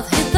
Love.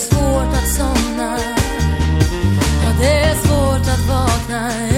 svårt att somna, ja det är svårt att vakna.